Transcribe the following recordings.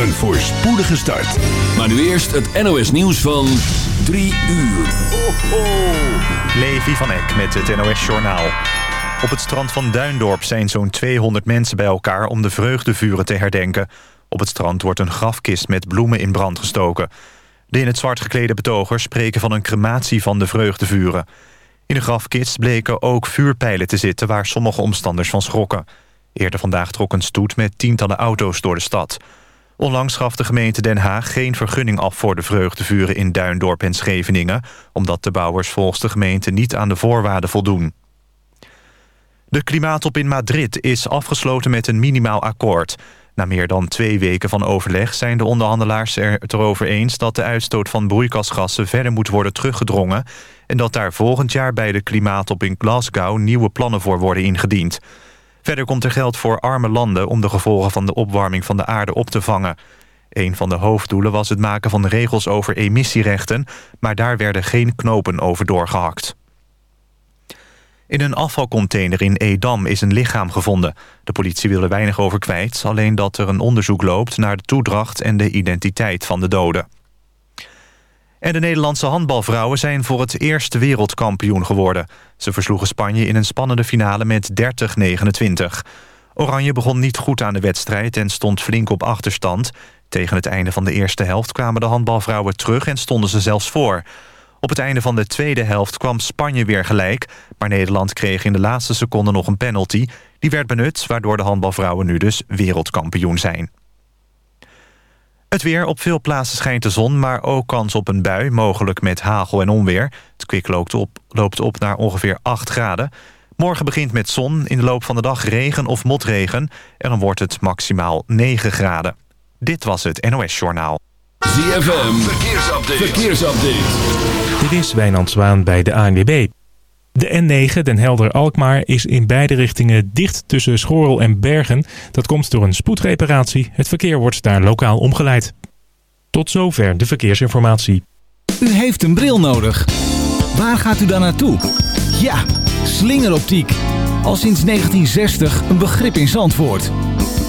Een voorspoedige start. Maar nu eerst het NOS nieuws van 3 uur. Ho, ho. Levi van Eck met het NOS Journaal. Op het strand van Duindorp zijn zo'n 200 mensen bij elkaar... om de vreugdevuren te herdenken. Op het strand wordt een grafkist met bloemen in brand gestoken. De in het zwart geklede betogers spreken van een crematie van de vreugdevuren. In de grafkist bleken ook vuurpijlen te zitten... waar sommige omstanders van schrokken. Eerder vandaag trok een stoet met tientallen auto's door de stad. Onlangs gaf de gemeente Den Haag geen vergunning af... voor de vreugdevuren in Duindorp en Scheveningen... omdat de bouwers volgens de gemeente niet aan de voorwaarden voldoen. De klimaattop in Madrid is afgesloten met een minimaal akkoord. Na meer dan twee weken van overleg zijn de onderhandelaars er het erover eens... dat de uitstoot van broeikasgassen verder moet worden teruggedrongen... en dat daar volgend jaar bij de klimaattop in Glasgow... nieuwe plannen voor worden ingediend. Verder komt er geld voor arme landen... om de gevolgen van de opwarming van de aarde op te vangen. Een van de hoofddoelen was het maken van regels over emissierechten... maar daar werden geen knopen over doorgehakt. In een afvalcontainer in Edam is een lichaam gevonden. De politie wil er weinig over kwijt... alleen dat er een onderzoek loopt naar de toedracht en de identiteit van de doden. En de Nederlandse handbalvrouwen zijn voor het eerst wereldkampioen geworden. Ze versloegen Spanje in een spannende finale met 30-29. Oranje begon niet goed aan de wedstrijd en stond flink op achterstand. Tegen het einde van de eerste helft kwamen de handbalvrouwen terug en stonden ze zelfs voor. Op het einde van de tweede helft kwam Spanje weer gelijk... maar Nederland kreeg in de laatste seconde nog een penalty. Die werd benut, waardoor de handbalvrouwen nu dus wereldkampioen zijn. Het weer. Op veel plaatsen schijnt de zon, maar ook kans op een bui, mogelijk met hagel en onweer. Het kwik loopt op, loopt op naar ongeveer 8 graden. Morgen begint met zon, in de loop van de dag regen of motregen... en dan wordt het maximaal 9 graden. Dit was het NOS Journaal. ZFM, verkeersupdate. verkeersupdate. Dit is Wijnand Zwaan bij de ANWB. De N9, Den Helder-Alkmaar, is in beide richtingen dicht tussen Schorrel en Bergen. Dat komt door een spoedreparatie. Het verkeer wordt daar lokaal omgeleid. Tot zover de verkeersinformatie. U heeft een bril nodig. Waar gaat u dan naartoe? Ja, slingeroptiek. Al sinds 1960 een begrip in Zandvoort.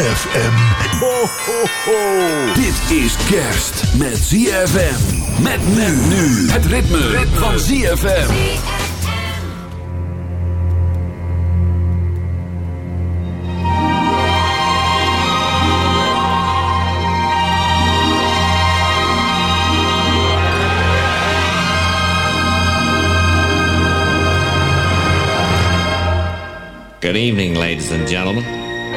ZFM. Ho, ho, ho. Dit is kerst met ZFM. Met men nu. Het ritme, ritme. van ZFM. Good evening, ladies and gentlemen.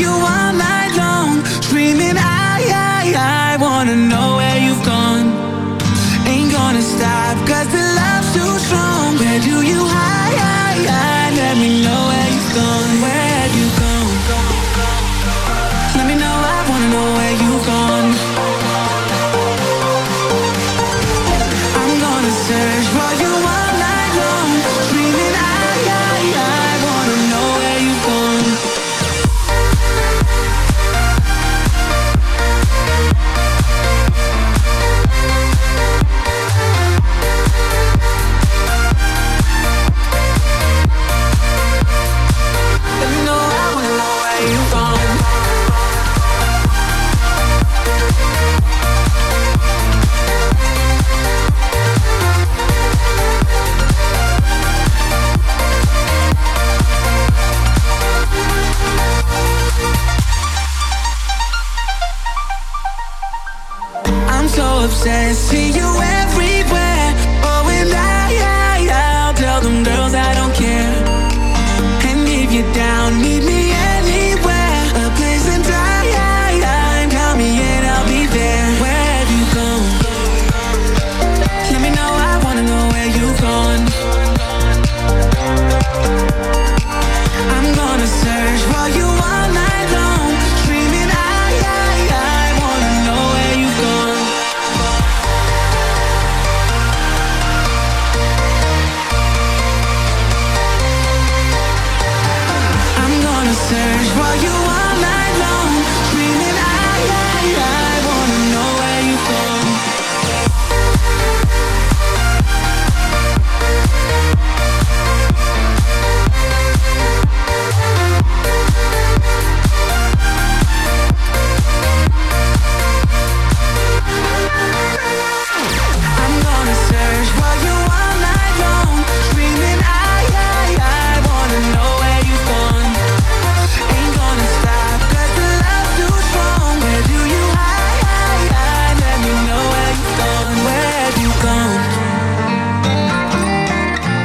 You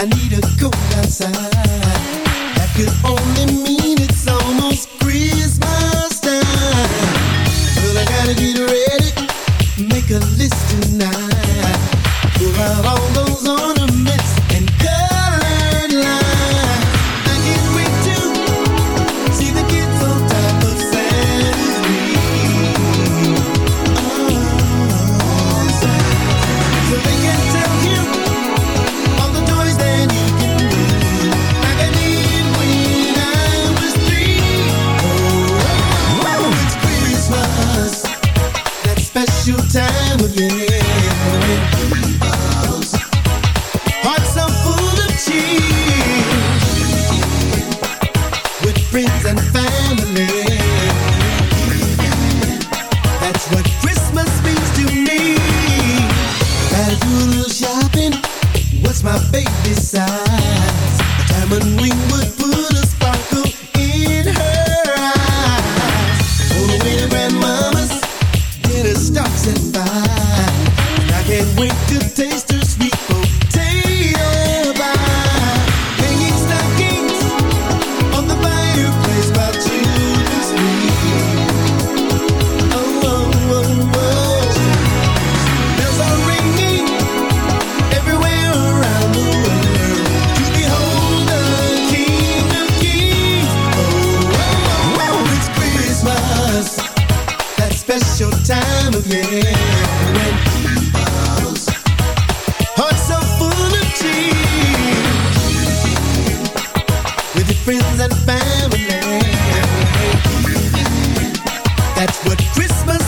I need a cool outside. Friends and family. That's what Christmas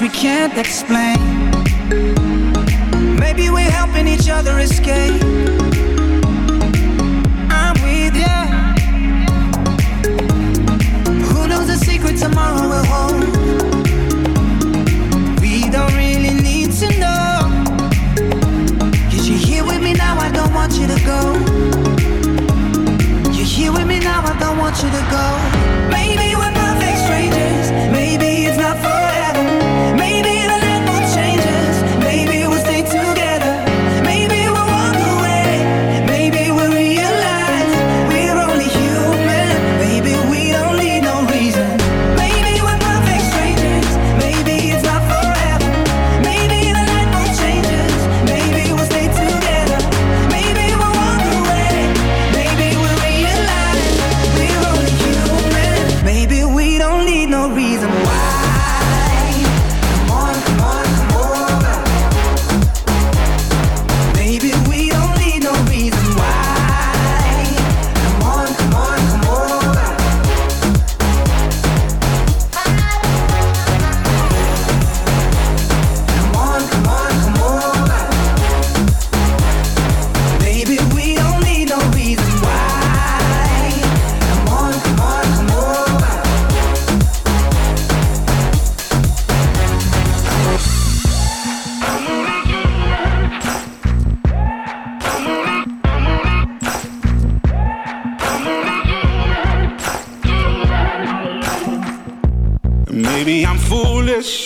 we can't explain.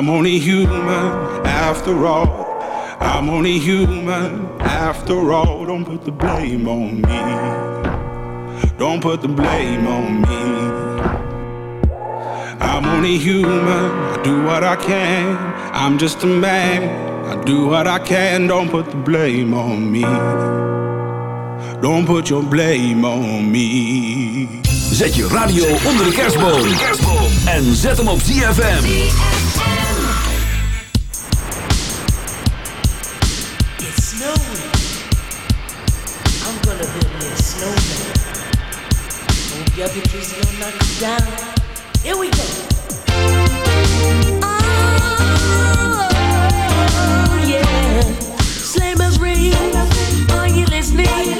I'm only human after all. I'm only human after all. Don't put the blame on me. Don't put the blame on me. I'm only human. I do what I can. I'm just a man. I do what I can. Don't put the blame on me. Don't put your blame on me. Zet je radio onder de kerstboom. En zet hem op ZFM. Will knock you down. Here we go. Oh, yeah. Slammers ring. Are you listening?